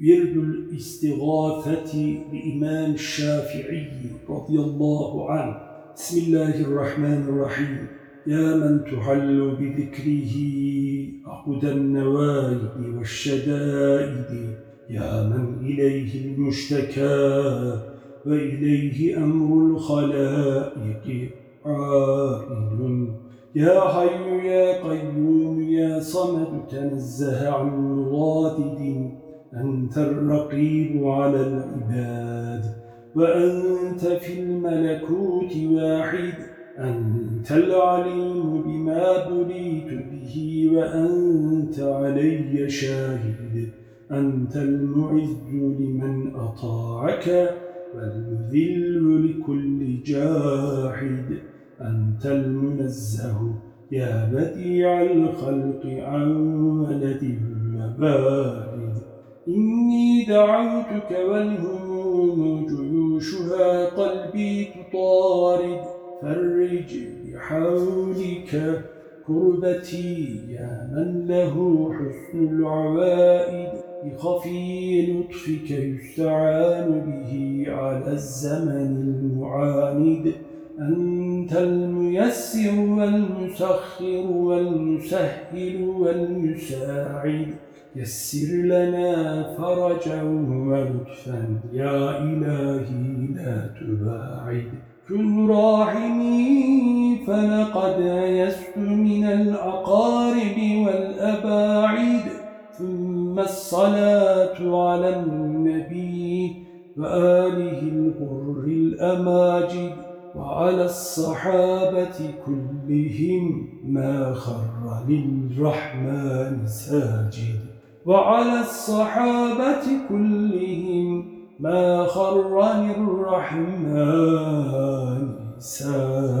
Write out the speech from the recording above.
ورد الاستغاثة لإمام الشافعي رضي الله عنه. بسم الله الرحمن الرحيم. يا من تحل بذكره عقد النوائب والشدائد. يا من إليه المشتكى وإليه أمر الخلائق عائد يا حي يا قيوم يا صمد تنزه عن مرادد أنت الرقيب على العباد وأنت في الملكوت واحد أنت العليم بما بليت به وأنت علي شاهد أنت المعز لمن أطاعك والمذل لكل جاحد أنت المنزه يا بديع الخلق عن ولد المبارد إني دعوتك والهموم جيوشها قلبي تطارد. فرج بحولك كربتي يا من له حسن العوائد. بخفي لطفك يستعان به على الزمن المعاند. أنت الميسر والمسخر والمسهل والمساعد. يسر لنا فرجا ولطفا يا إلهي لا تباعد. كن راحمي فلقد يست من الأقارب والأباعد. ثم الصلاة على النبي وآله الغر الأماجد. وعلى الصحابة كلهم ما خر للرحمن ساجد. وعلى الصحابة كلهم ما خر للرحمن ساجد